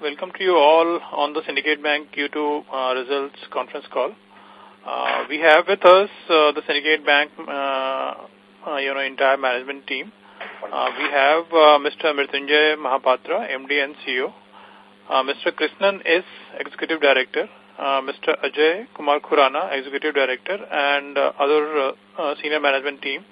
welcome to you all on the Syndicate Bank Q2 uh, results conference call. Uh, we have with us uh, the Syndicate Bank, uh, uh, you know, entire management team. Uh, we have Mr. Mrityunjay Mahapatra, MD and CEO, Mr. Krishnan S, Executive Director, Mr. Ajay Kumar Khurana, Executive Director, and other senior management team.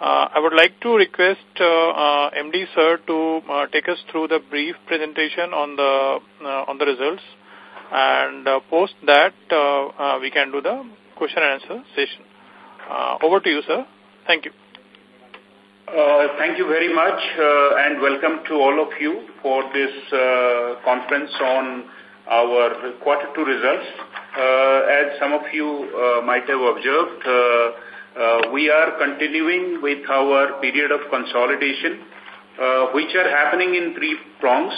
Uh, I would like to request uh, uh, MD sir to uh, take us through the brief presentation on the uh, on the results, and uh, post that uh, uh, we can do the question and answer session. Uh, over to you, sir. Thank you. Uh, thank you very much uh, and welcome to all of you for this uh, conference on our quarter two results. Uh, as some of you uh, might have observed, uh, uh, we are continuing with our period of consolidation, uh, which are happening in three prongs.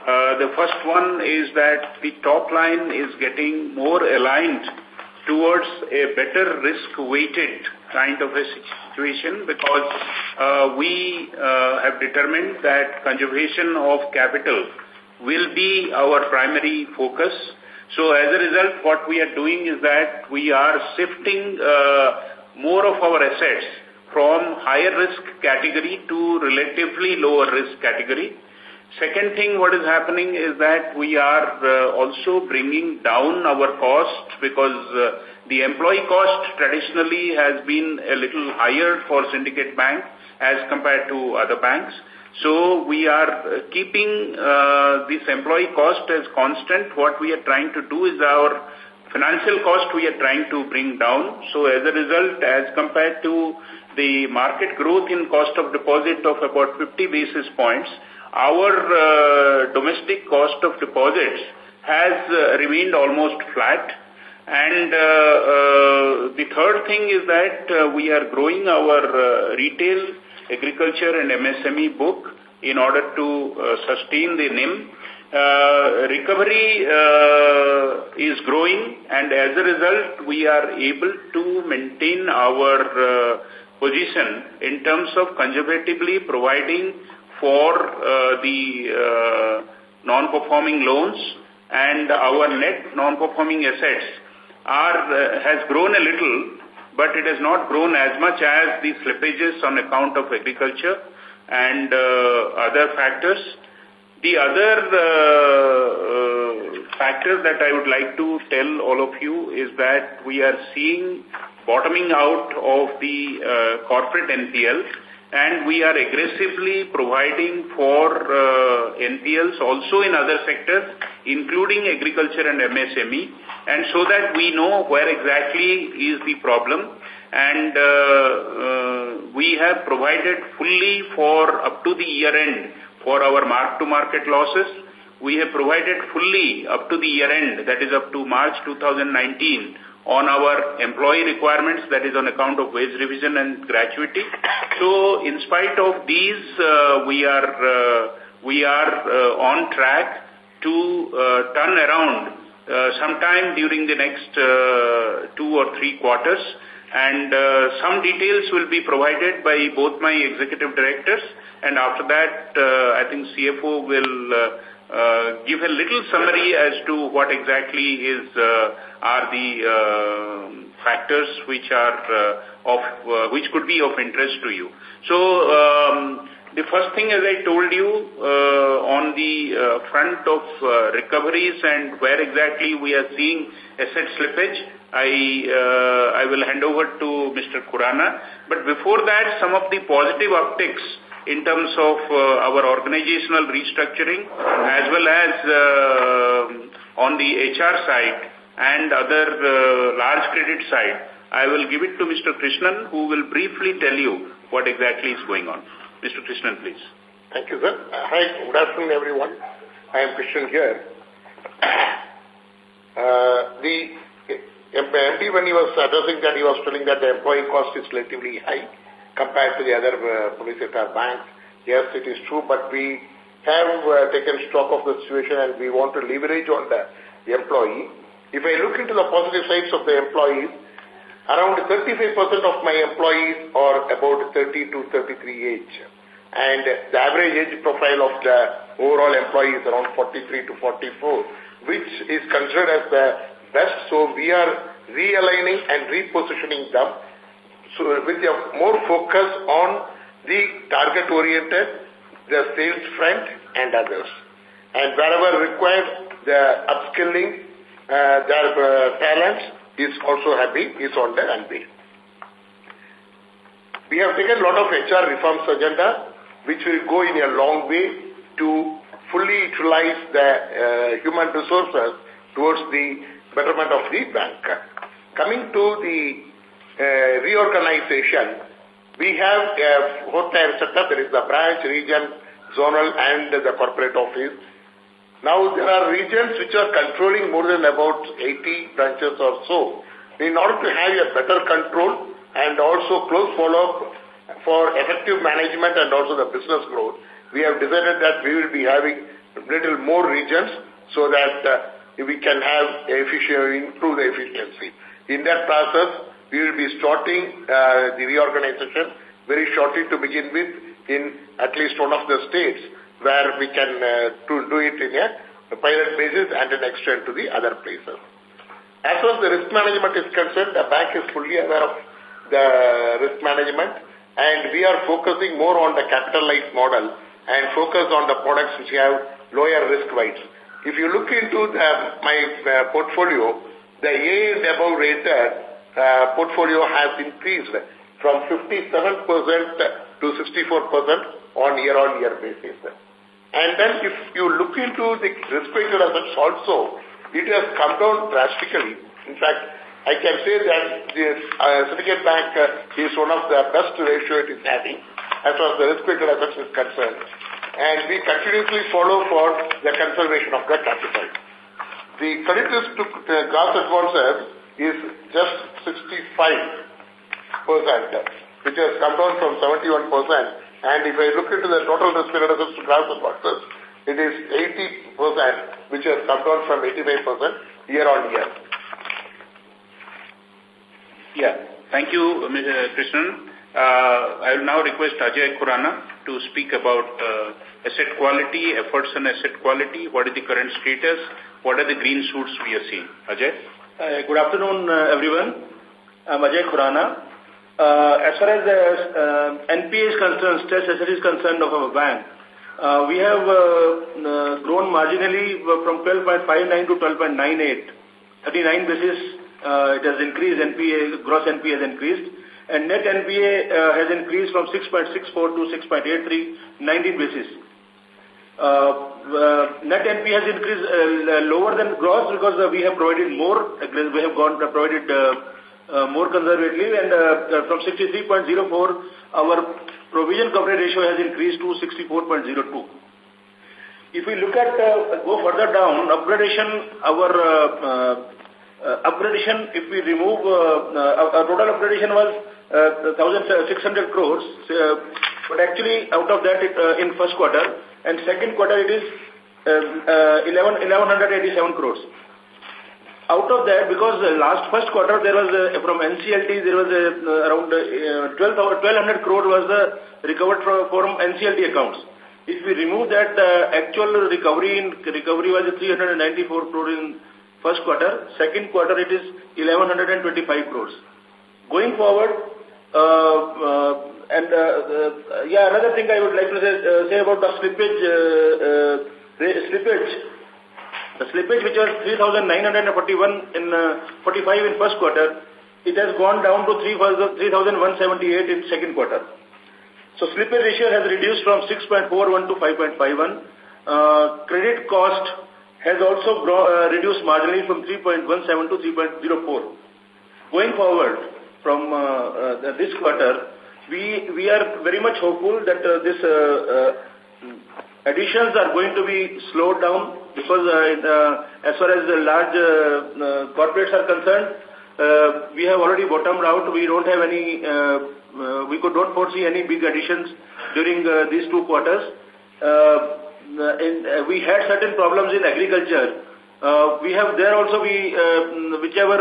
Uh, the first one is that the top line is getting more aligned towards a better risk-weighted kind of a situation because uh, we uh, have determined that conservation of capital will be our primary focus. So as a result, what we are doing is that we are shifting uh, more of our assets from higher risk category to relatively lower risk category. Second thing what is happening is that we are uh, also bringing down our cost because uh, the employee cost traditionally has been a little higher for Syndicate Bank as compared to other banks. So we are uh, keeping this employee cost as constant. What we are trying to do is our financial cost we are trying to bring down. So as a result, as compared to the market growth in cost of deposit of about 50 basis points, our uh, domestic cost of deposits has uh, remained almost flat. And uh, uh, the third thing is that uh, we are growing our uh, retail, agriculture and MSME book in order to sustain the NIM. Uh, recovery uh, is growing and as a result we are able to maintain our uh, position in terms of conservatively providing for uh, the uh, non-performing loans and our net non-performing assets are has grown a little, but it has not grown as much as the slippages on account of agriculture and uh, other factors. The other uh, uh, factor that I would like to tell all of you is that we are seeing bottoming out of the uh, corporate NPL and we are aggressively providing for uh, NPLs also in other sectors, including agriculture and MSME, and so that we know where exactly is the problem. And uh, uh, we have provided fully for up to the year end for our mark-to-market losses. We have provided fully up to the year end, that is up to March 2019, on our employee requirements, that is on account of wage revision and gratuity. So, in spite of these, uh, we are uh, we are uh, on track to turn around sometime during the next two or three quarters. And uh, some details will be provided by both my executive directors. And after that, uh, I think CFO will uh, uh, give a little summary as to what exactly is uh, are the uh, factors which are uh, of which could be of interest to you. So um, the first thing, as I told you, uh, on the uh, front of uh, recoveries and where exactly we are seeing asset slippage, I uh, I will hand over to Mr. Khurana. But before that, some of the positive upticks in terms of uh, our organizational restructuring as well as uh, on the HR side and other uh, large credit side. I will give it to Mr. Krishnan who will briefly tell you what exactly is going on. Mr. Krishnan, please. Thank you, sir. Uh, hi, good afternoon, everyone. I am Krishnan here. Uh, the MD, when he was addressing that, he was telling that the employee cost is relatively high compared to the other uh, public sector banks. Yes, it is true, but we have uh, taken stock of the situation and we want to leverage on the, the employee. If I look into the positive sides of the employees, around 35% of my employees are about 30 to 33 age. and the average age profile of the overall employee is around 43 to 44, which is considered as the best. So we are realigning and repositioning them so with a more focus on the target-oriented, the sales front and others. And wherever required, the upskilling, uh, their uh, talents is also happy, is on the anvil. We have taken a lot of HR reforms agenda, which will go in a long way to fully utilize the uh, human resources towards the betterment of the bank. Coming to the uh, reorganization, we have a four-tier setup. There is the branch, region, zonal, and the corporate office. Now, there are regions which are controlling more than about 80 branches or so. In order to have a better control and also close follow-up for effective management and also the business growth, we have decided that we will be having little more regions so that uh, we can have efficient, improve the efficiency. In that process, we will be starting uh, the reorganization very shortly to begin with in at least one of the states where we can uh, to do it in a pilot basis and then extend to the other places. As far as the risk management is concerned, the bank is fully aware of the risk management and we are focusing more on the capitalized model and focus on the products which have lower risk weights. If you look into the, my uh, portfolio, the A and above rated uh, portfolio has increased from 57% to 64% on year-on-year -year basis. And then if you look into the risk-weighted assets also, it has come down drastically. In fact, I can say that the uh, syndicate bank uh, is one of the best ratio it is having as far as the risk-weighted assets is concerned. And we continuously follow for the conservation of the capital. The credit risk to uh, gross advances is just 65 percent, which has come down from 71 percent. And if I look into the total risk-weighted assets to gross advances, it is 80 percent, which has come down from 85 percent year on year. Yeah. Thank you, Mr. Krishnan. Uh, I will now request Ajay Khurana to speak about uh, asset quality, efforts on asset quality, what is the current status, what are the green shoots we are seeing. Ajay? Uh, good afternoon, uh, everyone. I'm Ajay Khurana. Uh, as far as the uh, NPA is concerned, stress asset is concerned of our bank, uh, we have uh, grown marginally from 12.59 to 12.98. 39 basis it has increased, NPA, gross NPA has increased. And net NPA uh, has increased from 6.64 to 6.83, 19 basis. Uh, uh, net NPA has increased uh, lower than gross because uh, we have provided more, uh, we have gone provided uh, more conservatively and from 63.04 our provision coverage ratio has increased to 64.02. If we look at, go further down, upgradation, our upgradation, if we remove, our total upgradation was uh, 1,600 crores, but actually out of that in first quarter and second quarter it is uh, uh, 11, 1187 crores. Out of that, because last first quarter there was a, from NCLT there was a, uh, around uh, 12, 1200 crore was the recovered from, from NCLT accounts. If we remove that, the actual recovery in recovery was 394 crore in first quarter. Second quarter it is 1125 crores. Going forward, uh, uh, yeah, another thing I would like to say, uh, about the slippage, uh, uh, slippage the slippage which was 3,941 in uh, 45 in first quarter, it has gone down to 3,178 in second quarter. So slippage ratio has reduced from 6.41 to 5.51. Uh, credit cost has also uh, reduced marginally from 3.17 to 3.04. Going forward from uh, uh, this quarter, we, we are very much hopeful that uh, this uh, uh, additions are going to be slowed down because uh, as far as the large uh, uh, corporates are concerned, uh, we have already bottomed out. We don't have any, uh, uh, we could not foresee any big additions during uh, these two quarters. Uh, in, uh, we had certain problems in agriculture. Uh, we have there also we, uh, whichever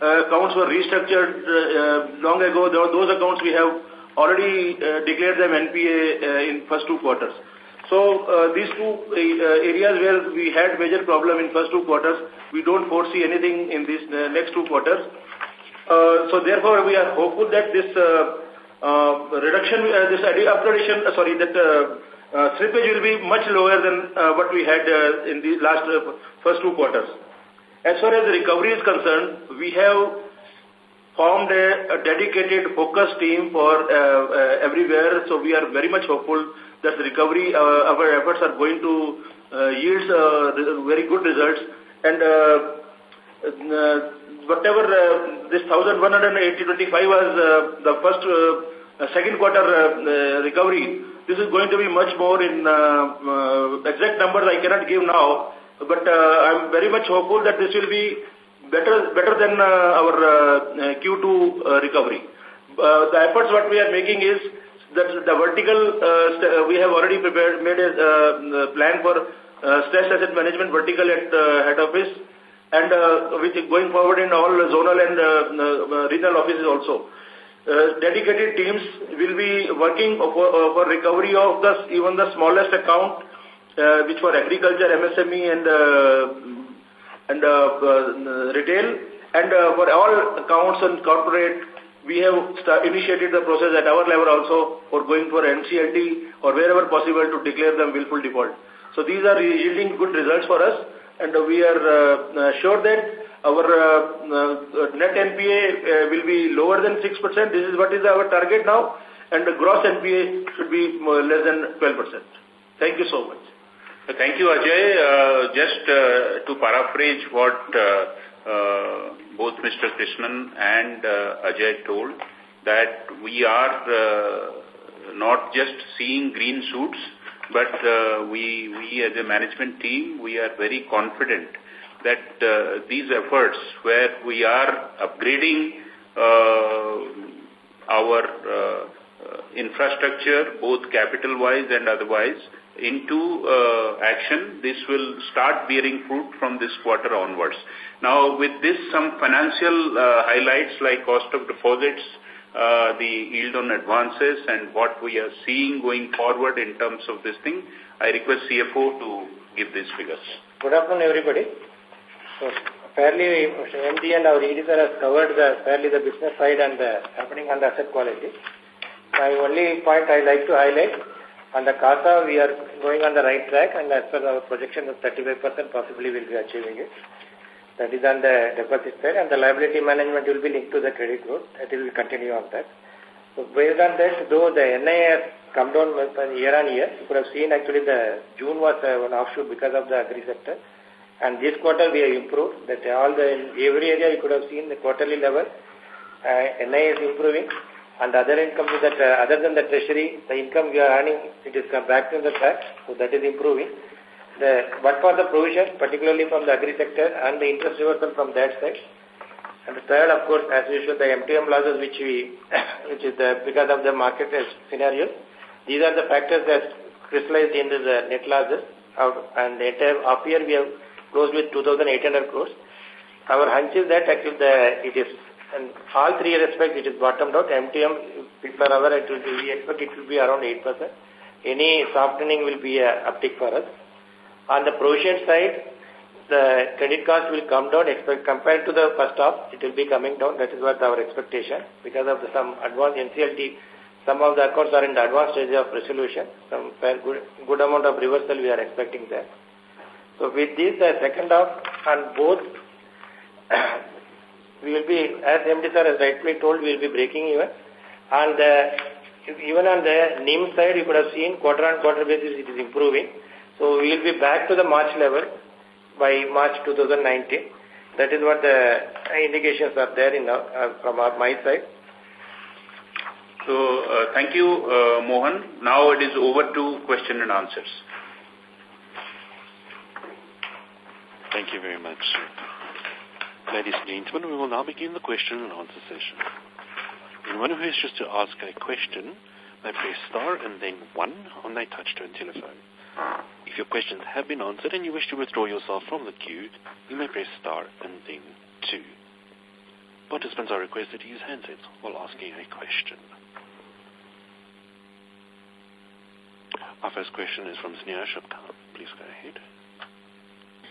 uh, accounts were restructured uh, long ago, those accounts we have already uh, declared them NPA uh, in first two quarters. So uh, these two uh, areas where we had major problem in first two quarters, we don't foresee anything in these uh, next two quarters. Uh, so therefore, we are hopeful that this reduction, this upgradation, sorry, that slippage will be much lower than what we had in the last first two quarters. As far as the recovery is concerned, we have formed a, a dedicated focus team for uh, uh, everywhere. So we are very much hopeful that the recovery, uh, our efforts are going to uh, yield uh, very good results. And uh, uh, whatever this 1180.25 was the first, second quarter recovery, this is going to be much more in exact numbers I cannot give now, but I'm very much hopeful that this will be better better than our Q2 recovery. the efforts what we are making is that the vertical, uh, we have already prepared, made a plan for uh, stress asset management vertical at head office and uh, with going forward in all zonal and uh, uh, regional offices also. Uh, dedicated teams will be working for, uh, recovery of the even the smallest account, uh, which for agriculture, MSME, and uh, and uh, uh, retail, and uh, for all accounts and corporate, we have initiated the process at our level also for going for NCLT or wherever possible to declare them willful default. So these are yielding good results for us and we are uh, sure that our uh, net NPA will be lower than 6%. This is what is our target now, and the gross NPA should be less than 12%. Thank you so much. Thank you, Ajay. just to paraphrase what both Mr. Krishnan and Ajay told, that we are not just seeing green shoots, but uh, we, we as a management team, we are very confident that uh, these efforts where we are upgrading uh, our uh, infrastructure, both capital-wise and otherwise, into uh, action, this will start bearing fruit from this quarter onwards. Now, with this, some financial uh, highlights like cost of deposits, uh, the yield on advances and what we are seeing going forward in terms of this thing. I request CFO to give these figures. Good afternoon, everybody. So, fairly, MD and our ED has covered the fairly the business side and the happening on the asset quality. My only point I like to highlight, on the CASA, we are going on the right track and as per our projection of 35% possibly we'll be achieving it. That is on the deposit side and the liability management will be linked to the credit growth. It will continue on that. So based on that, though the NII has come down year on year, you could have seen actually the June was an offshoot because of the agri sector. And this quarter we have improved that all the, in every area you could have seen the quarterly level, uh, is improving and the other income is that uh, other than the treasury, the income we are earning, it is come back to the track, so that is improving the but for the provision, particularly from the agri sector and the interest reversal from that side. And the third, of course, as usual, the MTM losses, which we, which is the, because of the market scenario. These are the factors that crystallized into the net losses. And the entire half year we have closed with 2,800 crores. Our hunch is that actually the, it is, and all three respects, it is bottomed out. MTM, people are aware, it will be, we expect it will be around 8%. Any softening will be a uptick for us. On the provision side, the credit cost will come down expect, compared to the first half. It will be coming down. That is what our expectation. Because of the, some advanced NCLT, some of the accounts are in the advanced stage of resolution. Some fair good, good amount of reversal we are expecting there. So with this, the second half on both, we will be, as MD sir has rightly told, we will be breaking even. And uh, even on the NIM side, you could have seen quarter on quarter basis it is improving. So we will be back to the March level by March 2019. That is what the indications are there in, uh, from our, my side. So uh, thank you, uh, Mohan. Now it is over to question and answers. Thank you very much. Ladies and gentlemen, we will now begin the question and answer session. Anyone who wishes to ask a question may press star and then one on their touch-tone telephone. If your questions have been answered and you wish to withdraw yourself from the queue, you may press star and then two. Participants are requested to use handsets while asking a question. Our first question is from Sneha Shubka. Please go ahead.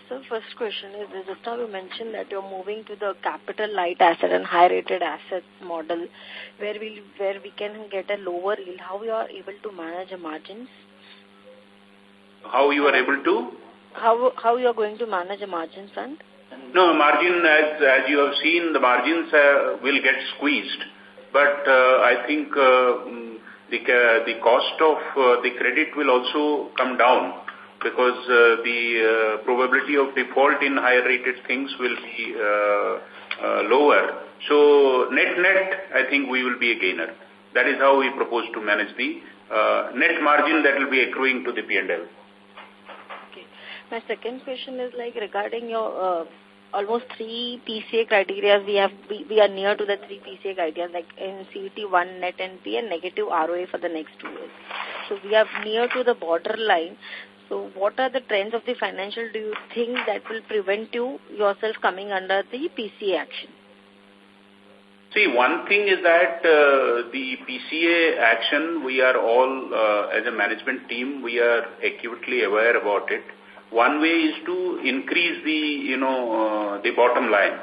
So first question is, just now you mentioned that you're moving to the capital light asset and high rated asset model where we where we can get a lower yield. How you are able to manage the margins? How you are able to? How how you are going to manage the margin front? No, margin as as you have seen, the margins uh, will get squeezed. But uh, I think uh, mm, the the cost of uh, the credit will also come down because uh, the uh, probability of default in higher rated things will be uh, lower. So net net, I think we will be a gainer. That is how we propose to manage the net margin that will be accruing to the P&L. Okay. My second question is like regarding your almost three PCA criteria. We have we, we are near to the three PCA criteria like in CET1 net NP and negative ROA for the next two years. So we are near to the borderline. So what are the trends of the financial do you think that will prevent you yourself coming under the PCA action? See, one thing is that uh, the PCA action, we are all, uh, as a management team, we are acutely aware about it. One way is to increase the, you know, uh, the bottom line.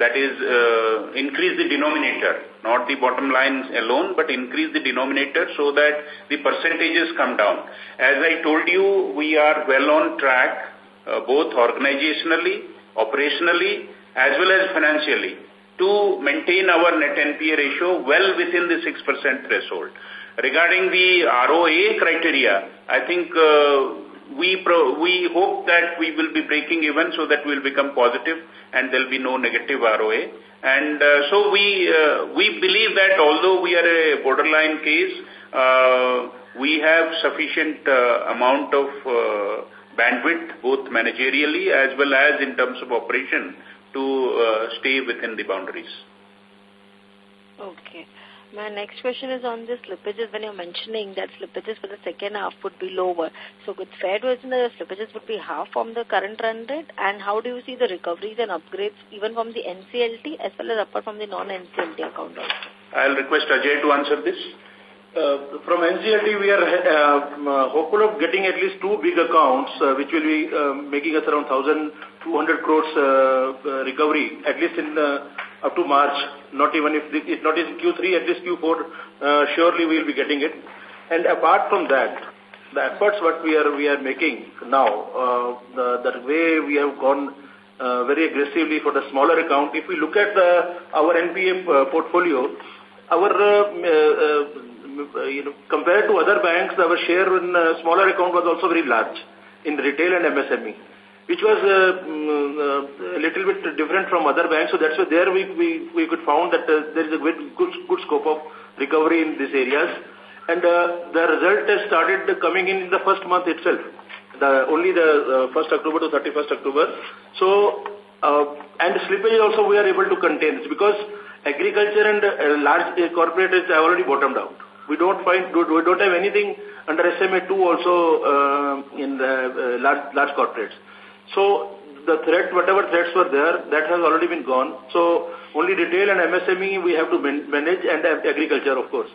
That is, uh, increase the denominator, not the bottom line alone, but increase the denominator so that the percentages come down. As I told you, we are well on track, uh, both organizationally, operationally, as well as financially, to maintain our net NPA ratio well within the 6% threshold. Regarding the ROA criteria, I think uh, we pro we hope that we will be breaking even so that we will become positive and there will be no negative ROA. And uh, so we uh, we believe that although we are a borderline case, uh, we have sufficient uh, amount of uh, bandwidth both managerially as well as in terms of operation to uh, stay within the boundaries. Okay. My next question is on the slippages when you're mentioning that slippages for the second half would be lower. So it's fair to assume the slippages would be half from the current run rate and how do you see the recoveries and upgrades even from the NCLT as well as apart from the non-NCLT account also? I'll request Ajay to answer this. Uh, from NCLT, we are uh, hopeful of getting at least two big accounts, uh, which will be uh, making us around 1,200 crores uh, uh, recovery, at least in up to March. Not even if, the, if not in Q3, at least Q4, uh, surely we will be getting it. And apart from that, the efforts what we are we are making now, uh, the, the way we have gone uh, very aggressively for the smaller account, if we look at the, our NPA portfolio, our uh, you know, compared to other banks, our share in uh, smaller account was also very large in retail and MSME, which was uh, uh, a little bit different from other banks. So that's why there we, we, we could found that uh, there is a good, good, good scope of recovery in these areas. And the result has started coming in in the first month itself, the, only the uh, 1st October to 31st October. So, and slippage also we are able to contain because agriculture and large corporates have already bottomed out. We don't find, we don't have anything under SMA2 also uh, in the uh, large, large corporates. So the threat, whatever threats were there, that has already been gone. So only retail and MSME we have to manage and agriculture, of course.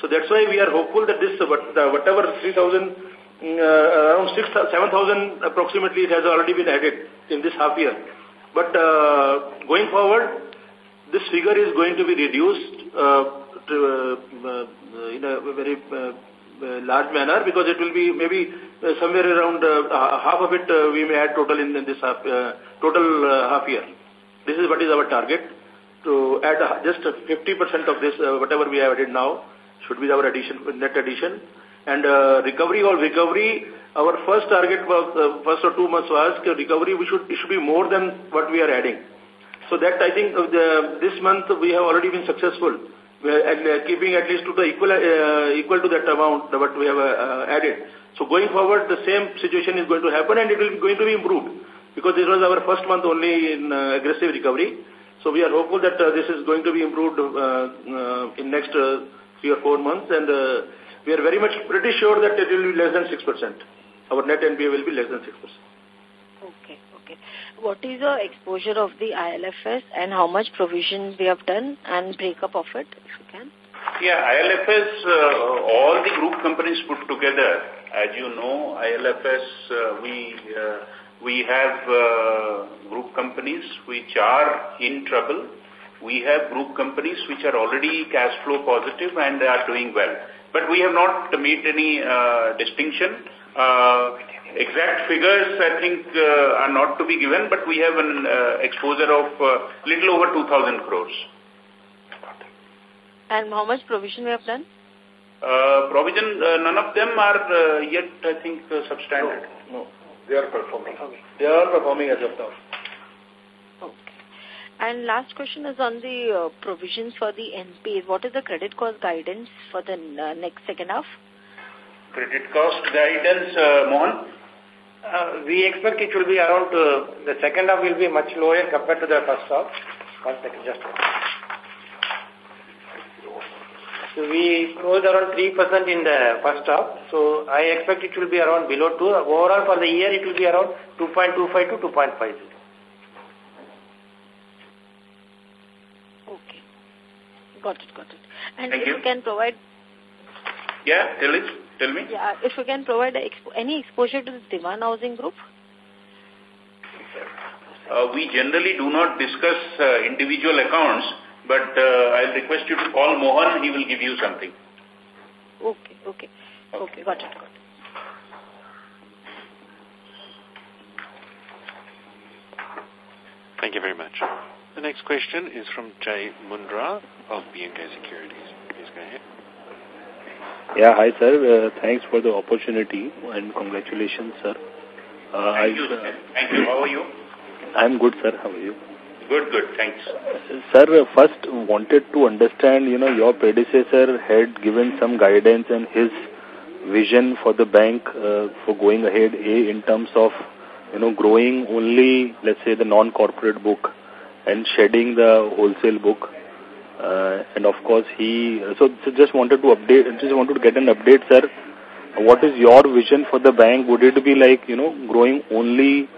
So that's why we are hopeful that this, whatever 3,000, uh, around 7,000 approximately, it has already been added in this half year. But uh, going forward, this figure is going to be reduced uh, to, uh, uh, in a very uh, Uh, large manner because it will be maybe uh, somewhere around uh, half of it we may add total in, in this half, total half year. This is what is our target to add just 50% of this, whatever we have added now, should be our addition, net addition. And uh, recovery or recovery, our first target was, uh, first or two months was recovery, we should, it should be more than what we are adding. So that I think the, this month we have already been successful and uh, keeping at least to the equal, uh, equal to that amount what we have uh, added. So going forward, the same situation is going to happen and it will be going to be improved because this was our first month only in uh, aggressive recovery. So we are hopeful that uh, this is going to be improved uh, uh, in next uh, three or four months and uh, we are very much pretty sure that it will be less than 6%. Our net NPA will be less than 6%. Okay. Okay. What is the exposure of the IL&FS and how much provision we have done and breakup of it, if you can? Yeah, IL&FS, uh, all the group companies put together As you know, IL&FS, uh, we, uh, we have uh, group companies which are in trouble. We have group companies which are already cash flow positive and are doing well. But we have not made any uh, distinction. Exact figures, I think, uh, are not to be given, but we have an uh, exposure of uh, little over 2,000 crores. And how much provision we have done? Uh, provision, uh, none of them are uh, yet, I think, uh, substandard. No, They are performing. they are performing as of now. Okay. And last question is on the uh, provisions for the NPAs. What is the credit cost guidance for the uh, next second half? Credit cost guidance, uh, Mohan? Uh, we expect it will be around, uh, the second half will be much lower compared to the first half. One second, just one. So we closed around 3% in the first half. So I expect it will be around below 2. Overall for the year it will be around 2.25 to 2.50. Okay. Got it, got it. And Thank if you. you can provide, Yeah, tell it. Tell me. yeah, if you can provide expo any exposure to the Dewan Housing Group? Uh, we generally do not discuss uh, individual accounts, but uh, I'll request you to call Mohan. He will give you something. Okay, okay. Okay, got it, got it. Thank you very much. The next question is from Jay Mundra of B&K Securities. Please go ahead. Yeah, hi sir. Uh, thanks for the opportunity and congratulations, sir. Uh, Thank you. I, Thank you. How are you? I'm good, sir. How are you? Good, good. Thanks. Sir, uh, first wanted to understand, you know, your predecessor had given some guidance and his vision for the bank uh, for going ahead, A, in terms of, you know, growing only, let's say, the non-corporate book and shedding the wholesale book. Uh, and of course, he, so, so just wanted to update, just wanted to get an update, sir. What is your vision for the bank? Would it be like, you know, growing only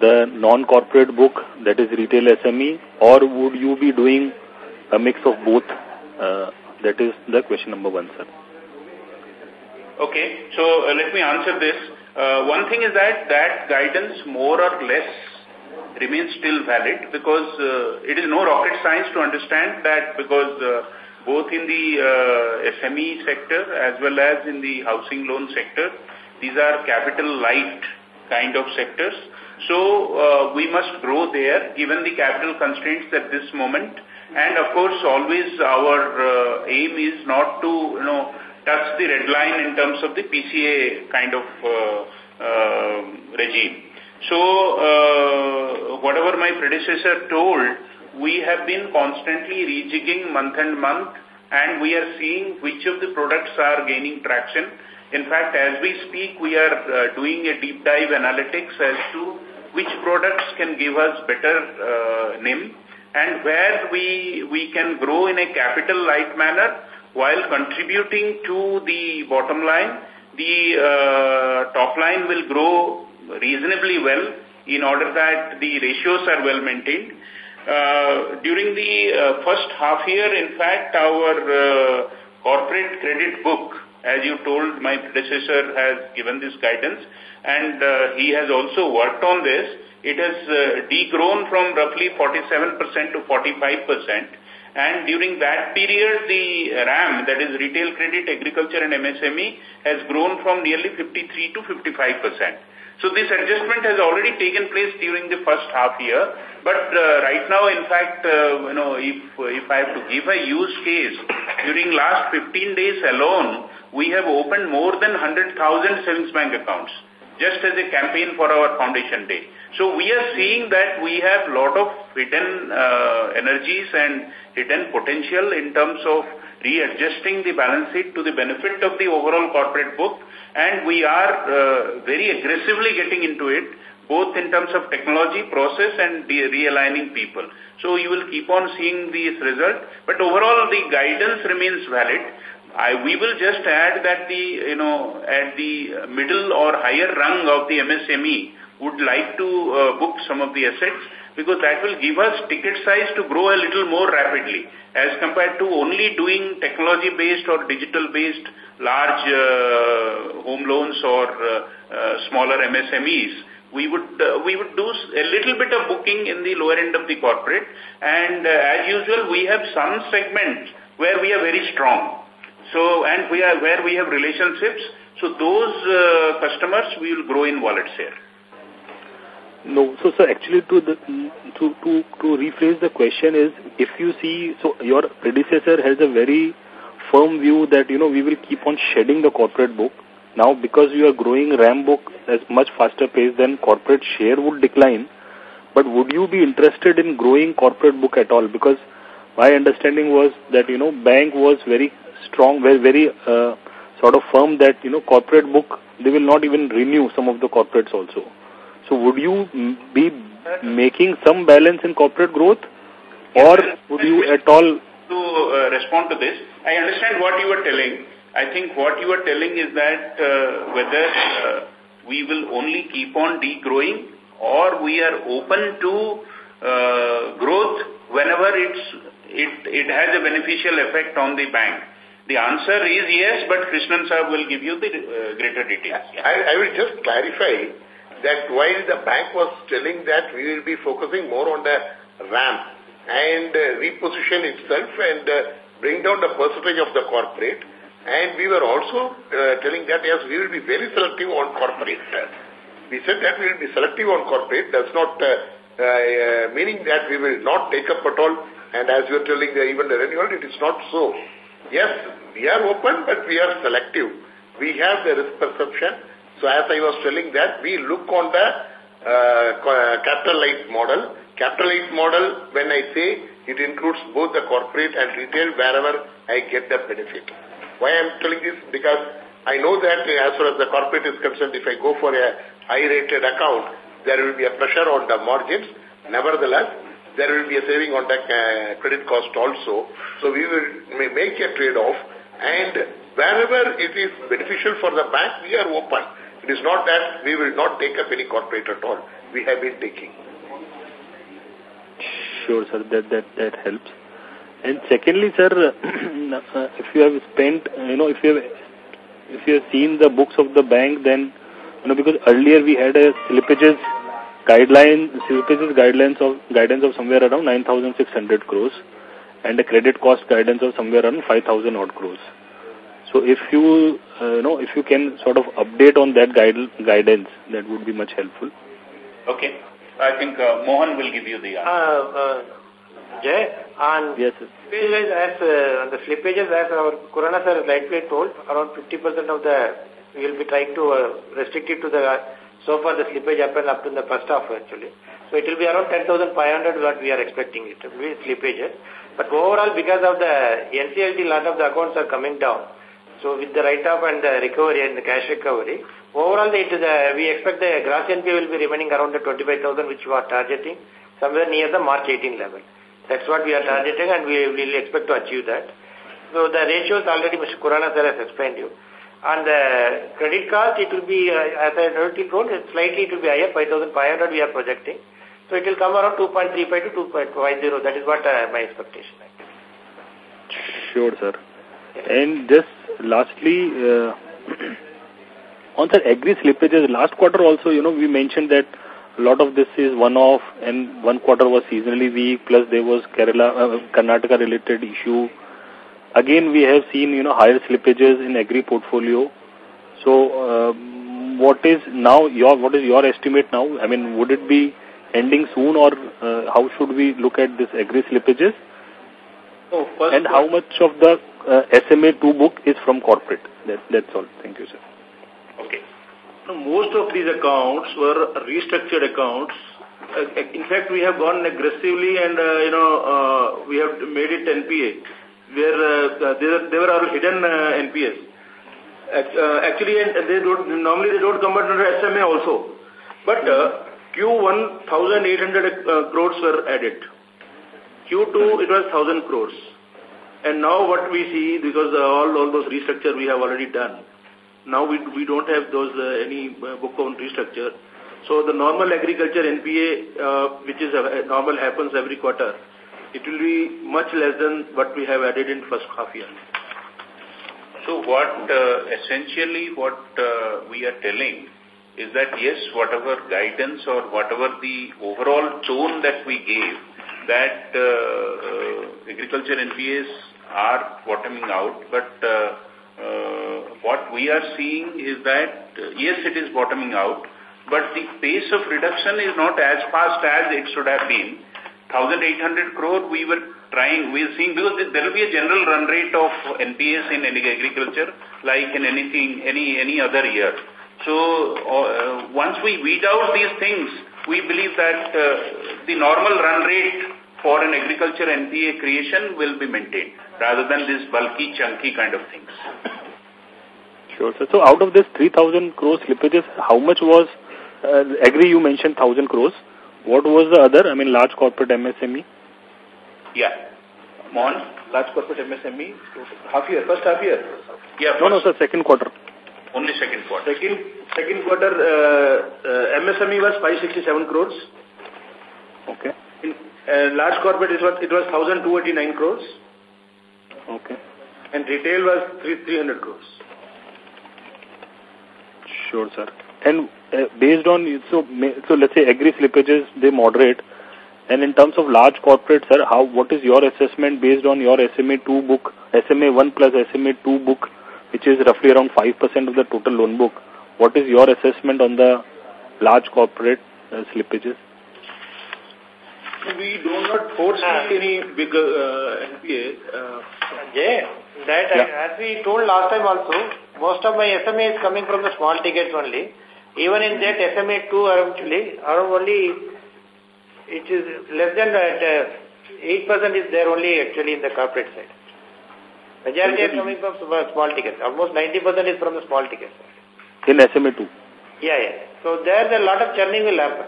the non-corporate book, that is retail SME, or would you be doing a mix of both? Uh, that is the question number one, sir. Okay, so uh, let me answer this. Uh, one thing is that that guidance more or less remains still valid because uh, it is no rocket science to understand that because uh, both in the uh, SME sector as well as in the housing loan sector, these are capital light kind of sectors. So we must grow there given the capital constraints at this moment. And of course, always our aim is not to, you know, touch the red line in terms of the PCA kind of uh, uh, regime. So, uh, whatever my predecessor told, we have been constantly rejigging month and month and we are seeing which of the products are gaining traction. In fact, as we speak, we are uh, doing a deep dive analytics as to which products can give us better uh, NIM and where we, we can grow in a capital light manner while contributing to the bottom line. The uh, top line will grow reasonably well in order that the ratios are well maintained. Uh, during the uh, first half year, in fact, our uh, corporate credit book, as you told, my predecessor has given this guidance, and uh, he has also worked on this. It has uh, degrown from roughly 47% to 45%. And during that period, the RAM, that is retail credit, agriculture and MSME, has grown from nearly 53 to 55%. So this adjustment has already taken place during the first half year. But uh, right now, in fact, uh, you know, if, if I have to give a use case, during last 15 days alone, we have opened more than 100,000 savings bank accounts just as a campaign for our foundation day. So we are seeing that we have a lot of hidden uh, energies and hidden potential in terms of readjusting the balance sheet to the benefit of the overall corporate book and we are uh, very aggressively getting into it both in terms of technology, process and realigning people. So you will keep on seeing these results but overall the guidance remains valid. I, we will just add that the, you know, at the middle or higher rung of the MSME would like to uh, book some of the assets because that will give us ticket size to grow a little more rapidly as compared to only doing technology-based or digital-based large uh, home loans or uh, uh, smaller MSMEs, we would uh, we would do a little bit of booking in the lower end of the corporate. And uh, as usual we have some segments where we are very strong. So and we are where we have relationships. So those uh, customers we will grow in wallet share no so sir actually to the to to to rephrase the question is if you see so your predecessor has a very firm view that you know we will keep on shedding the corporate book now, because you are growing RAM book at much faster pace than corporate share would decline, but would you be interested in growing corporate book at all? Because my understanding was that, you know, bank was very strong, very, very uh, sort of firm that, you know, corporate book, they will not even renew some of the corporates also. So would you be making some balance in corporate growth or would you at all... To uh, respond to this, I understand what you were telling I think what you are telling is that uh, whether uh, we will only keep on degrowing or we are open to uh, growth whenever it's, it, it has a beneficial effect on the bank. The answer is yes, but Krishnan sir will give you the uh, greater details. I, I will just clarify that while the bank was telling that we will be focusing more on the RAM and uh, reposition itself and uh, bring down the percentage of the corporate, and we were also uh, telling that, yes, we will be very selective on corporate. We said that we will be selective on corporate. That's not uh, uh, meaning that we will not take up at all. And as you are telling the, even the renewal, it is not so. Yes, we are open, but we are selective. We have the risk perception. So as I was telling that, we look on the uh, capital light model. Capital light model, when I say, it includes both the corporate and retail wherever I get the benefit. Why I'm telling this? Because I know that as far as the corporate is concerned, if I go for a high-rated account, there will be a pressure on the margins. Nevertheless, there will be a saving on the uh, credit cost also. So we will make a trade-off. And wherever it is beneficial for the bank, we are open. It is not that we will not take up any corporate at all. We have been taking. Sure, sir. That, that, that helps. And secondly, sir, uh, if you have spent, you know, if you have, if you have seen the books of the bank, then, you know, because earlier we had a slippages guideline, slippages guidelines of, guidance of somewhere around 9,600 crores and a credit cost guidance of somewhere around 5,000 odd crores. So if you, uh, you know, if you can sort of update on that guide, guidance, that would be much helpful. Okay. I think uh, Mohan will give you the answer. Uh, uh Jay, on yes, sir. as uh, the slippages, as our Khurana sir rightly told, around 50% of the, we will be trying to uh, restrict it to the, uh, so far the slippage happened up to the first half actually. So it will be around 10,500 what we are expecting it to be slippages. But overall, because of the NCLT, lot of the accounts are coming down. So with the write-off and the recovery and the cash recovery, overall it is a, we expect the gross NPA will be remaining around the 25,000 which we are targeting, somewhere near the March 18 level. That's what we are targeting and we will expect to achieve that. So the ratios already Mr. Khurana sir has explained you. On the credit card, it will be, uh, as I already told, slightly it will be higher, 5,500 we are projecting. So it will come around 2.35 to 2.50. That is what uh, my expectation. Sure, sir. And just lastly, uh, on the agri slippages, last quarter also, you know, we mentioned that a lot of this is one-off and one quarter was seasonally weak, plus there was Kerala, uh, Karnataka-related issue. Again, we have seen, you know, higher slippages in agri portfolio. So, um, what is now your, what is your estimate now? I mean, would it be ending soon or uh, how should we look at this agri slippages? Oh, and how much of the uh, SMA2 book is from corporate? That, that's all. Thank you, sir. Okay. Most of these accounts were restructured accounts. Uh, in fact, we have gone aggressively and, uh, you know, uh, we have made it NPA, where uh, there, there were hidden uh, NPAs. Uh, actually, they don't, normally they don't come under SMA also. But uh, Q1, 1,800 uh, crores were added. Q2, it was 1,000 crores. And now what we see, because all, all those restructure we have already done, now we, we don't have those uh, any uh, book on restructure. So the normal agriculture NPA, uh, which is uh, normal happens every quarter, it will be much less than what we have added in first half year. So what uh, essentially what uh, we are telling is that yes, whatever guidance or whatever the overall tone that we gave, that uh, uh, agriculture NPAs are bottoming out, but uh, what we are seeing is that, yes, it is bottoming out, but the pace of reduction is not as fast as it should have been. 1,800 crore we were trying, we are seeing, because there will be a general run rate of NPAs in any agriculture like in anything, any, any other year. So uh, once we weed out these things, we believe that uh, the normal run rate for an agriculture NPA creation will be maintained rather than this bulky, chunky kind of things. Sure, sir. So out of this 3,000 crores slippages, how much was, uh, agri you mentioned 1,000 crores. What was the other, I mean, large corporate MSME? Yeah. Mon? Large corporate MSME, half year, first half year? Yeah. No, no, sir, second quarter. Only second quarter. Second, second quarter, uh, uh, MSME was 567 crores. Okay. In uh, large corporate, it was, it was 1,289 crores. Okay. And retail was 3, 300 crores. Sure, sir. And uh, based on, so, so let's say agri slippages, they moderate. And in terms of large corporate, sir, how, what is your assessment based on your SMA 2 book, SMA 1 plus SMA 2 book, which is roughly around 5% of the total loan book? What is your assessment on the large corporate uh, slippages? We do not foresee uh, any big uh, NPA. Uh, yeah, that yeah. as we told last time also, most of my SMA is coming from the small tickets only. Even in that SMA 2 actually, around only, it is less than that, 8% is there only actually in the corporate side. Majority are coming from small tickets. Almost 90% is from the small tickets. In SMA 2? Yeah, yeah. So there a lot of churning will happen.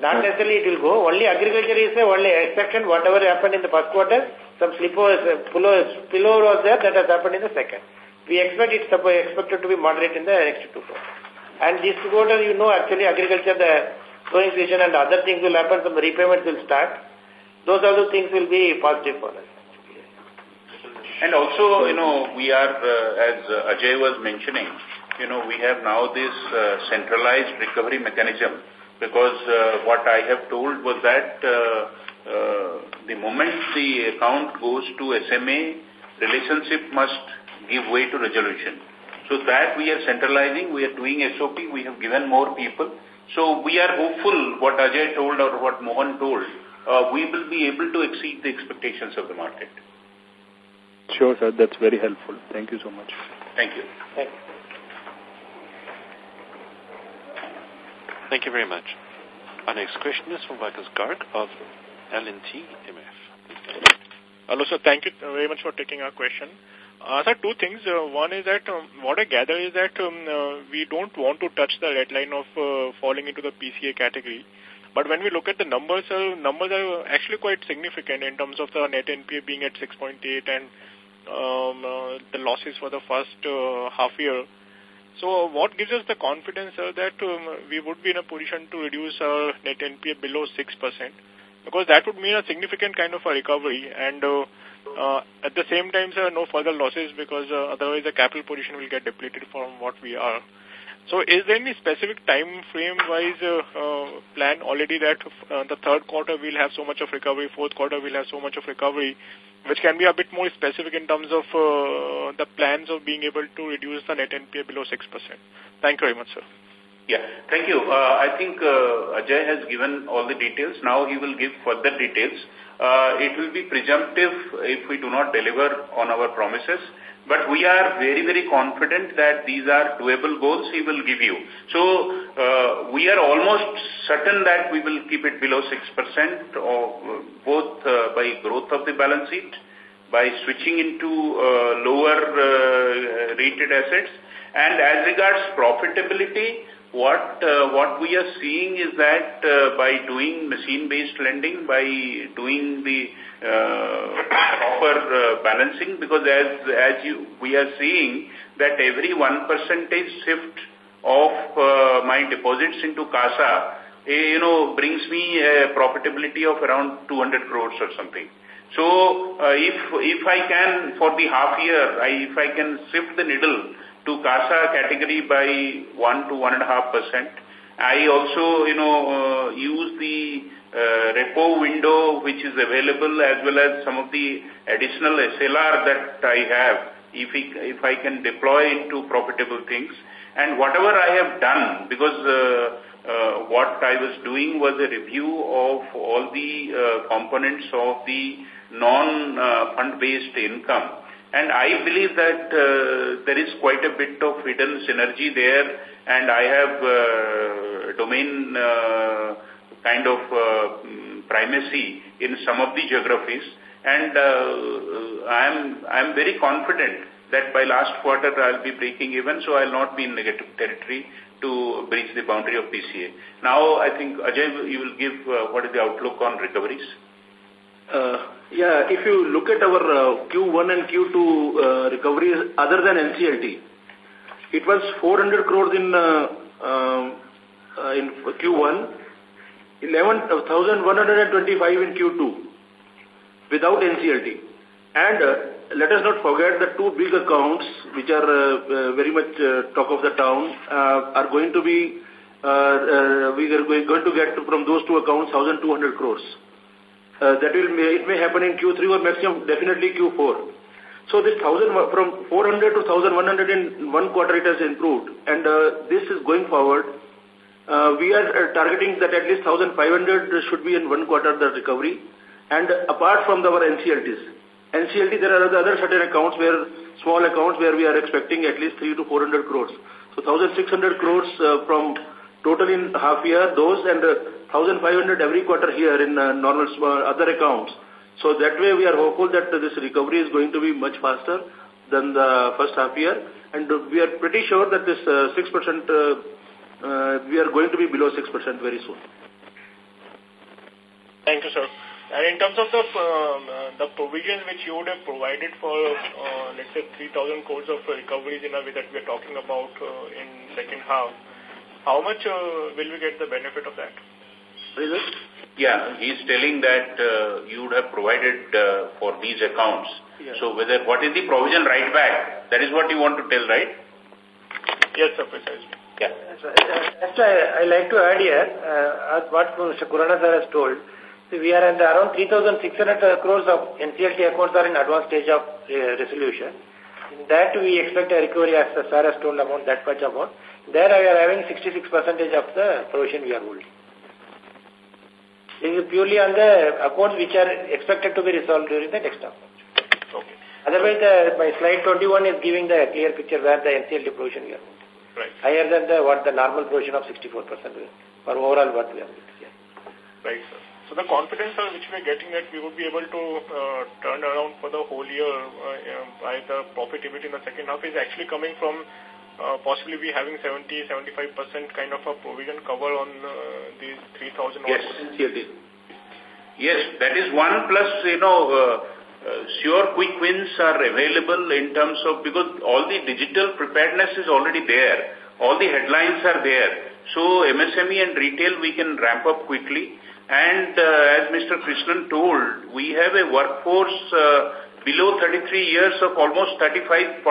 Not hmm. necessarily it will go. Only agriculture is the only exception. Whatever happened in the first quarter, some slippers, uh, spillover was there that has happened in the second. We expect it expected to be moderate in the next two quarters. And this quarter, you know, actually agriculture, the sowing season and other things will happen, some repayments will start. Those other things will be positive for us. And also, you know, we are, uh, as Ajay was mentioning, you know, we have now this uh, centralized recovery mechanism because uh, what I have told was that uh, uh, the moment the account goes to SMA, relationship must give way to resolution. So that we are centralizing, we are doing SOP, we have given more people. So we are hopeful what Ajay told or what Mohan told, uh, we will be able to exceed the expectations of the market. Sure, sir. That's very helpful. Thank you so much. Thank you. Thank you. Thank you very much. Our next question is from Vikas Garg of L&T MF. Hello, sir. Thank you very much for taking our question. Uh, sir, two things. Uh, one is that um, what I gather is that um, uh, we don't want to touch the red line of uh, falling into the PCA category. But when we look at the numbers, uh, numbers are actually quite significant in terms of the net NPA being at 6.8 and um, uh, the losses for the first uh, half year so what gives us the confidence, that um, we would be in a position to reduce our net NPA below 6%? Because that would mean a significant kind of a recovery and uh, uh, at the same time, sir, no further losses because uh, otherwise the capital position will get depleted from what we are. So is there any specific time frame wise uh, uh, plan already that uh, the third quarter will have so much of recovery, fourth quarter will have so much of recovery, which can be a bit more specific in terms of uh, the plans of being able to reduce the net NPA below 6%? Thank you very much, sir. Yeah, thank you. Uh, I think uh, Ajay has given all the details. Now he will give further details. Uh, it will be presumptive if we do not deliver on our promises. But we are very, very confident that these are doable goals we will give you. So uh, we are almost certain that we will keep it below 6% or both uh, by growth of the balance sheet, by switching into uh, lower uh, rated assets. And as regards profitability, what uh, what we are seeing is that uh, by doing machine-based lending, by doing the uh, proper balancing, because as as you we are seeing that every one percentage shift of my deposits into CASA, eh, you know, brings me a profitability of around 200 crores or something. So uh, if if I can, for the half year, I, if I can shift the needle to CASA category by 1 to 1.5%, I also, you know, uh, use the uh, repo window which is available as well as some of the additional SLR that I have if, if I can deploy into profitable things. And whatever I have done, because uh, uh, what I was doing was a review of all the uh, components of the non-fund-based income. And I believe that uh, there is quite a bit of hidden synergy there and I have uh, domain uh, kind of uh, primacy in some of the geographies and uh, I'm, I'm very confident that by last quarter I'll be breaking even so I'll not be in negative territory to breach the boundary of PCA. Now I think Ajay you will give uh, what is the outlook on recoveries? Uh, yeah, if you look at our uh, Q1 and Q2 uh, recoveries other than NCLT, it was 400 crores in uh, um, uh, in Q1, 11,125 in Q2 without NCLT. And let us not forget the two big accounts which are very much talk of the town are going to be, we are going to get from those two accounts 1,200 crores. Uh, that will may, it may happen in Q3 or maximum definitely Q4. So this thousand from 400 to 1100 in one quarter it has improved, and uh, this is going forward. Uh, we are uh, targeting that at least 1500 should be in one quarter the recovery, and apart from our NCLTs, NCLT there are other certain accounts where small accounts where we are expecting at least 3 to 400 crores. So 1600 crores uh, from total in half year those and uh, 1500 every quarter here in uh, normal other accounts. So that way we are hopeful that this recovery is going to be much faster than the first half year. And we are pretty sure that this 6%, uh, uh, we are going to be below 6% very soon. Thank you, sir. And in terms of the the provision which you would have provided for, let's say, 3,000 crores of recoveries in a way that we are talking about in second half, how much will we get the benefit of that? Is it? Yeah, he's telling that uh, you would have provided uh, for these accounts. Yeah. So whether what is the provision right back? That is what you want to tell, right? Yes, sir, precisely. Yeah. That's why I like to add here, uh, what Mr. Khurana sir has told. See, we are at around 3,600 crores of NCLT accounts are in advanced stage of uh, resolution. In that we expect a recovery as the sir has told about that much amount. There we are having 66 percentage of the provision we are holding. This is purely on the accounts which are expected to be resolved during the next half. Okay. Otherwise, the, my slide 21 is giving the clear picture where the NCLT provision we are Right. Higher than the what the normal provision of 64% for overall what we have. Yeah. Right, sir. So the confidence uh, which we are getting that we would be able to uh, turn around for the whole year uh, by the profitability in the second half is actually coming from uh, possibly we having 70-75% kind of a provision cover on uh, these 3,000 Yes. Yes, that is one plus, you know, uh, uh, sure quick wins are available in terms of, because all the digital preparedness is already there. All the headlines are there. So MSME and retail we can ramp up quickly. And uh, as Mr. Krishnan told, we have a workforce uh, below 33 years of almost 35-40%.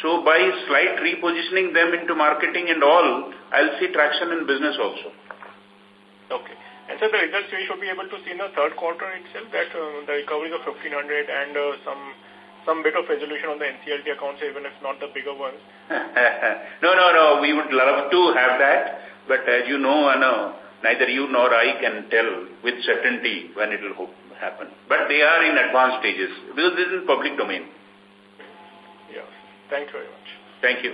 So by slight repositioning them into marketing and all, I'll see traction in business also. Okay. And so the results we should be able to see in the third quarter itself that uh, the recoveries of 1500 and uh, some some bit of resolution on the NCLT accounts, even if not the bigger ones. no, no, no. We would love to have that. But as you know, uh, no, neither you nor I can tell with certainty when it will happen. But they are in advanced stages because this is public domain. Yeah. Thank you very much. Thank you.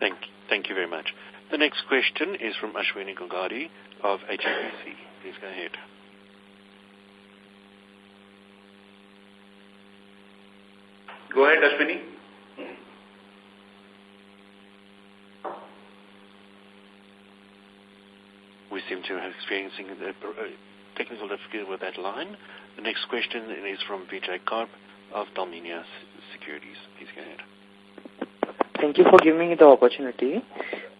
Thank, thank you very much. The next question is from Ashwini Gogadi of HSBC. Please go ahead. Go ahead, Ashwini. We seem to be experiencing a technical difficulty with that line. The next question is from Vijay Karp of Dalmenia Securities. Please go ahead. Thank you for giving me the opportunity.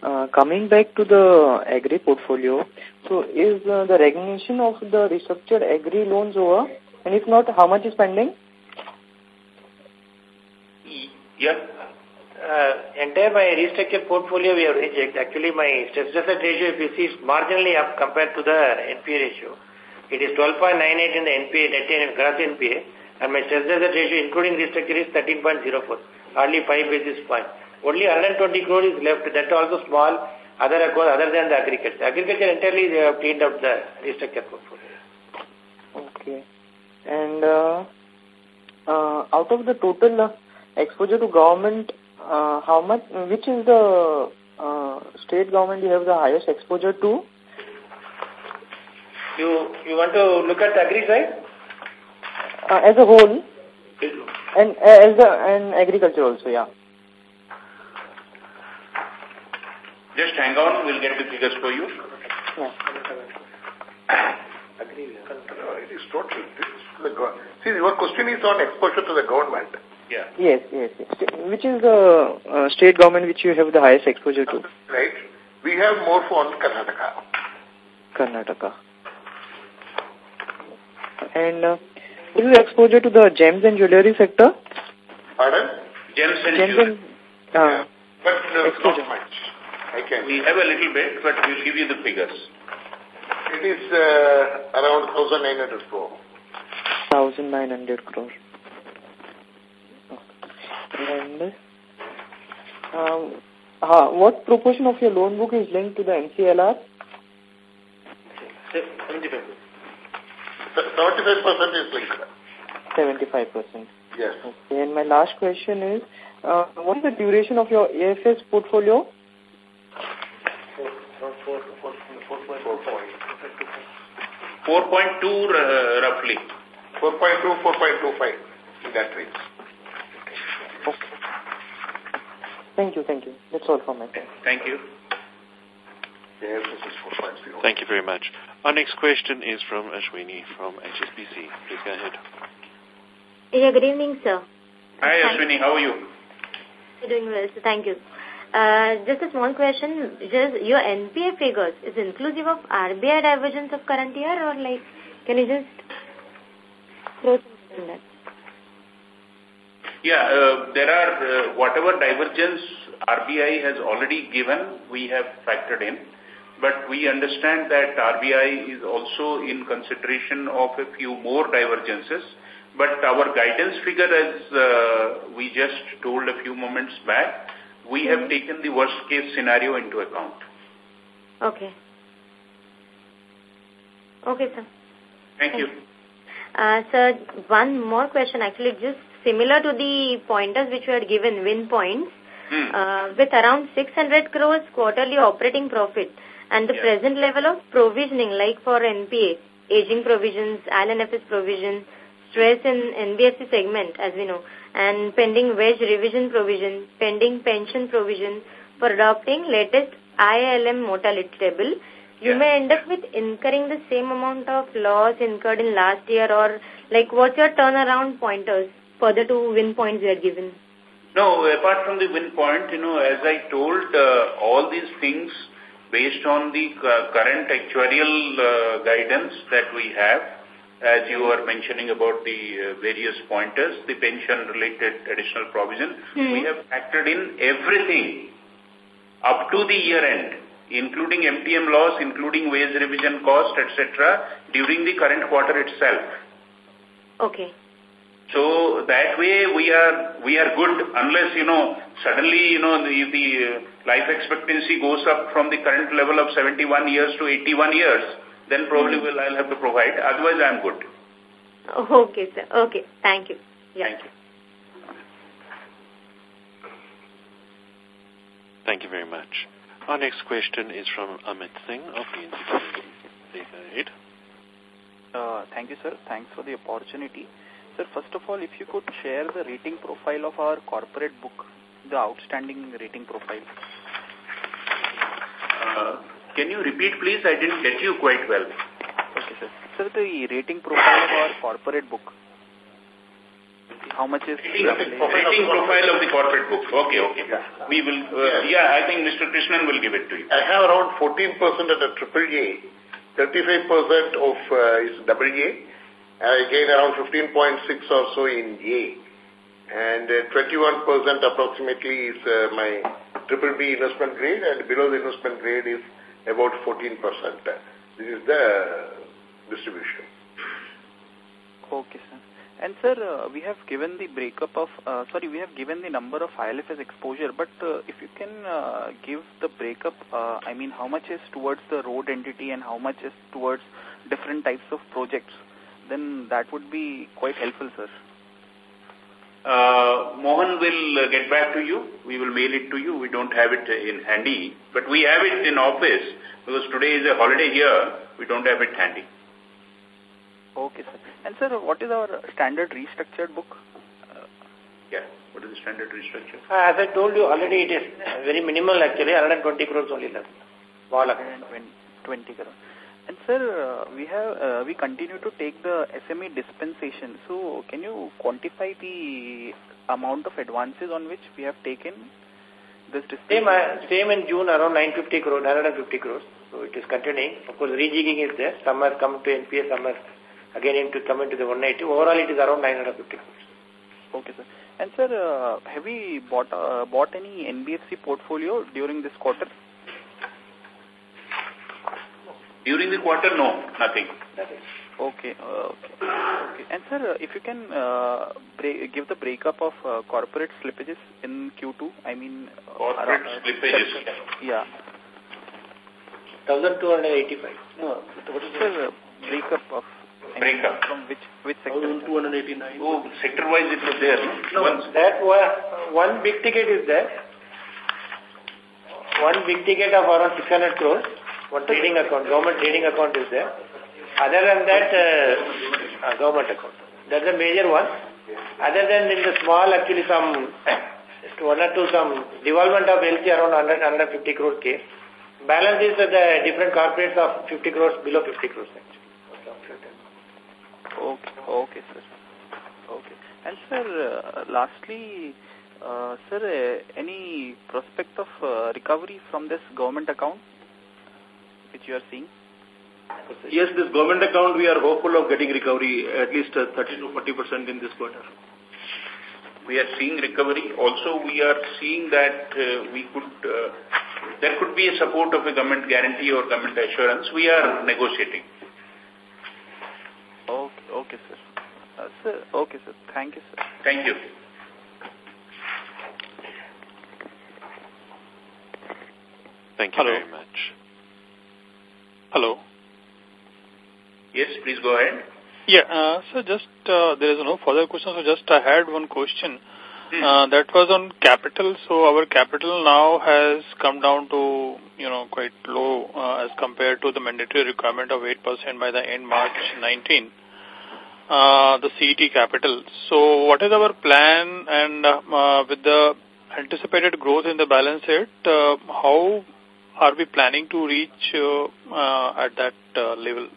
Uh, coming back to the agri portfolio, so is uh, the recognition of the restructured agri loans over? And if not, how much is pending? Yeah. Uh, entire my restructured portfolio we have rejected. Actually, my stress asset ratio, if you see, is marginally up compared to the NPA ratio. It is 12.98 in the NPA, net gross NPA, and my stress ratio, including restructure, is 13.04, hardly 5 basis points. Only 120 crore is left. That also small, other other than the agriculture. Agriculture entirely they have cleaned up the restructured portfolio. Okay. And uh, uh, out of the total uh, exposure to government, uh, how much, which is the uh, state government you have the highest exposure to? You you want to look at the agri side? Uh, as a whole, and uh, as the and agriculture also, yeah. Just hang on, we'll get the figures for you. Yeah. It is total. See, your question is on exposure to the government. Yeah. Yes, yes, yes. Which is the uh, state government which you have the highest exposure to? Right. We have more for Karnataka. Karnataka. And uh, what is the exposure to the gems and jewelry sector? Pardon? Gems and Gems jewelry. and, uh, But uh, Exposure. not much. I can. We have a little bit, but we'll give you the figures. It is uh, around 1,900 crore. 1,900 crore. And um, uh, what proportion of your loan book is linked to the MCLR? 75. 75% is linked. 75%. Yes. Okay, and my last question is, uh, what is the duration of your AFS portfolio? 4.2 uh, roughly. 4.2, 4.25 in that range. Okay. Thank you, thank you. That's all from my side. Thank you. Yes, this is 4.0. Thank you very much. Our next question is from Ashwini from HSBC. Please go ahead. Yeah, good evening, sir. Hi, Thank- Ashwini, how are you? You're doing well, so thank you. Uh, just a small question. Just your NPA figures is inclusive of RBI divergence of current year, or like, can you just throw something on that? Yeah, uh, there are, uh, whatever divergence RBI has already given, we have factored in. But we understand that RBI is also in consideration of a few more divergences. But our guidance figure, as uh, we just told a few moments back, we have taken the worst case scenario into account. Okay. Okay, sir. Thank you. Uh, sir, one more question actually, just similar to the pointers which you had given, win points, Hmm. uh, with around 600 crores quarterly operating profit and the Yeah. present level of provisioning like for NPA, aging provisions, IL&FS provision, stress in NBFC segment as we know, and pending wage revision provision, pending pension provision for adopting latest ILM mortality table, you Yeah. may end up with incurring the same amount of loss incurred in last year or like what's your turnaround pointers further to win points you are given? No, apart from the win point, you know, as I told, uh, all these things based on the current actuarial uh, guidance that we have, as you are mentioning about the uh, various pointers, the pension-related additional provision, Hmm. we have factored in everything up to the year end, including MTM loss, including wage revision cost, etc., during the current quarter itself. Okay. So that way we are we are good unless you know suddenly you know the, the uh, life expectancy goes up from the current level of 71 years to 81 years, then probably will I'll have to provide. Otherwise, I'm good. Okay, sir. Okay. Thank you. Yeah. Thank you. Thank you very much. Our next question is from Amit Singh of PNC Securities. Please go ahead. Uh, thank you, sir. Thanks for the opportunity. Sir, first of all, if you could share the rating profile of our corporate book, the outstanding rating profile. Uh, can you repeat, please? I didn't get you quite well. Okay, sir. Sir, the rating profile of our corporate book. how much is... Rating profile of the corporate book. Okay, okay. Yeah. We will, uh, yeah, I think Mr. Krishnan will give it to you. I have around 14% at a triple A, 35% of uh, is double A, and I gain around 15.6 or so in A. And 21% uh, approximately is uh, my triple B investment grade, and below the investment grade is about 14%. This is the distribution. Okay, sir. And sir, uh, we have given the breakup of, uh, sorry, we have given the number of ILFS exposure, but uh, if you can uh, give the breakup, uh, I mean, how much is towards the road entity and how much is towards different types of projects, then that would be quite helpful, sir. Uh, Mohan will uh, get back to you. We will mail it to you. We don't have it in handy, but we have it in office because today is a holiday here. We don't have it handy. Okay, sir. And sir, what is our standard restructured book? Uh, yeah, what is the standard restructure? Uh, as I told you already, it is very minimal actually, 120 crores only left. 120 crores. And sir, uh, we have uh, we continue to take the SME dispensation. So can you quantify the amount of advances on which we have taken this dispensation? Same, uh, same in June around 950 crores, 950 crores. So it is continuing. Of course, rejigging is there. Some are come to NPA, some are again into come into the 180. Overall, it is around 950 crores. Okay, sir. And sir, uh, have we bought uh, bought any NBFC portfolio during this quarter? During the quarter, no, nothing. Okay, uh, okay. okay. And sir, if you can uh, break, give the breakup of uh, corporate slippages in Q2, I mean... Uh, corporate uh, slippages? Yeah. 1,285. No, what is the breakup of breakup. From which which sector? 289. Oh, sector-wise it was there. No, one, that was, one big ticket is there. One big ticket of around 600 crores. One trading account, government trading account is there. Other than that, uh, uh, government account. That's a major one. Other than in the small, actually some, one or two, some development of LC around 100, 150 crores case. Balance is the different corporates of 50 crores, below 50 crores actually. Okay, okay, sir. Okay. And sir, uh, lastly, uh, sir, uh, any prospect of uh, recovery from this government account which you are seeing? Yes, this government account, we are hopeful of getting recovery at least uh, 30 to 40% in this quarter. We are seeing recovery. Also, we are seeing that uh, we could, uh, there could be a support of a government guarantee or government assurance. We are negotiating. Okay, okay, sir. Uh, sir, okay, sir. Thank you, sir. Thank you. Thank you Hello. very much. Hello. Yes, please go ahead. Yeah, uh, so just, uh, there is no further question, so just I had one question. Hmm. Uh, that was on capital. So our capital now has come down to, you know, quite low uh, as compared to the mandatory requirement of 8% by the end March 19 uh, the CET capital. So what is our plan and uh, with the anticipated growth in the balance sheet, uh, how are we planning to reach uh, uh, at that uh, level?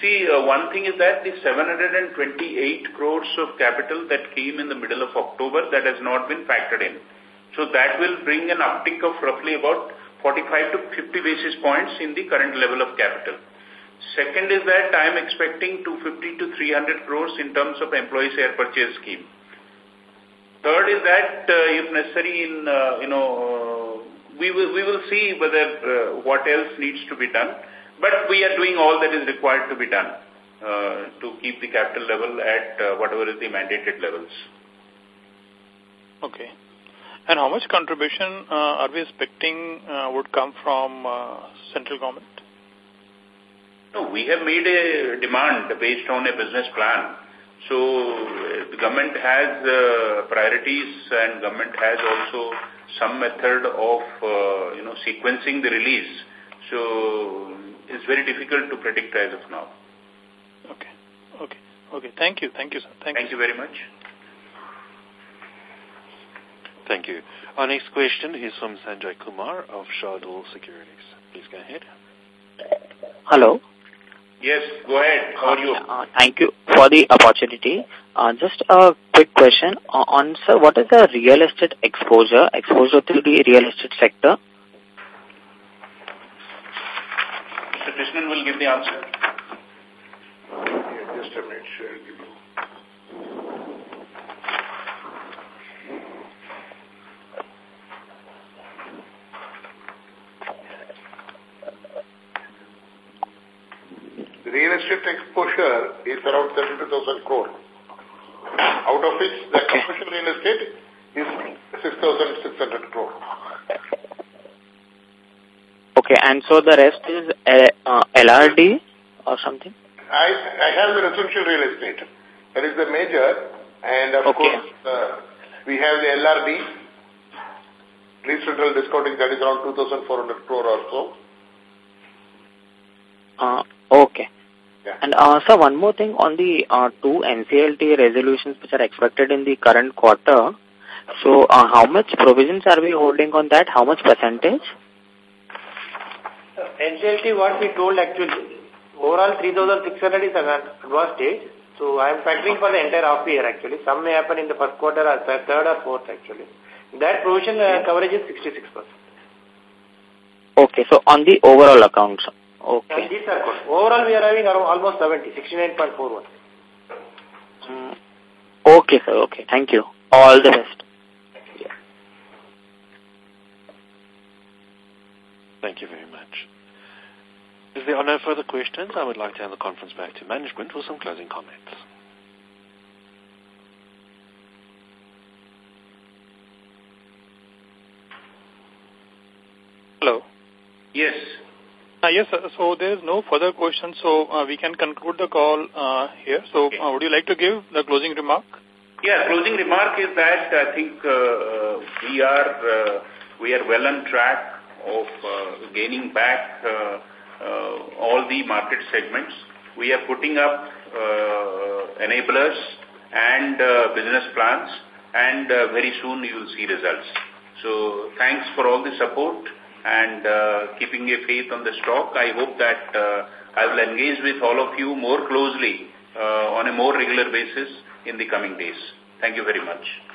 See, uh, one thing is that the 728 crores of capital that came in the middle of October, that has not been factored in. So that will bring an uptick of roughly about 45 to 50 basis points in the current level of capital. Second is that I am expecting 250 to 300 crores in terms of employee share purchase scheme. Third is that uh, if necessary in, uh, you know, we will, we will see whether uh, what else needs to be done. But we are doing all that is required to be done uh, to keep the capital level at uh, whatever is the mandated levels. Okay. And how much contribution are we expecting would come from central government? No, we have made a demand based on a business plan. So the government has uh, priorities and government has also some method of, uh, you know, sequencing the release. So it's very difficult to predict as of now. Okay. Okay. Okay. Thank you. Thank you, sir. Thank, Thank you. you very much. Thank you. Our next question is from Sanjay Kumar of Shardul Securities. Please go ahead. Hello. Yes, go ahead. How are you? Uh, thank you for the opportunity. Uh, just a quick question uh, on, sir, what is the real estate exposure, exposure to the real estate sector? Mr. Krishnan will give the answer. Yeah, just a minute, sure, I'll give you. The real estate exposure is around 32,000 crore. Out of which the commercial real estate is 6,600 crore. Okay, and so the rest is uh, uh, LRD or something? I, I have the residential real estate. That is the major. And of Okay. course, uh, we have the LRD, lease rental discounting, that is around 2,400 crore or so. Uh, okay. And uh, sir, one more thing on the uh, two NCLT resolutions which are expected in the current quarter. So, uh, how much provisions are we holding on that? How much percentage? NCLT, what we told actually, overall 3,600 is an advanced stage. So I am factoring for the entire half year actually. Some may happen in the first quarter or third third or fourth actually. That provision uh, coverage is 66%. Okay, so on the overall accounts. And Okay. these are good. Overall we are having around almost 70, 69.41. Mm, Okay, sir. Okay. Thank you. All the best. Thank you very much. If there are no further questions, I would like to hand the conference back to management for some closing comments. Hello. Yes. Uh, yes, sir. so there is no further questions, so uh, we can conclude the call uh, here. So uh, would you like to give the closing remark? Yeah, closing remark is that I think uh, we are uh, we are well on track of uh, gaining back uh, uh, all the market segments. We are putting up uh, enablers and uh, business plans, and uh, very soon you will see results. So thanks for all the support and uh, keeping a faith on the stock. I hope that uh, I will engage with all of you more closely uh, on a more regular basis in the coming days. Thank you very much.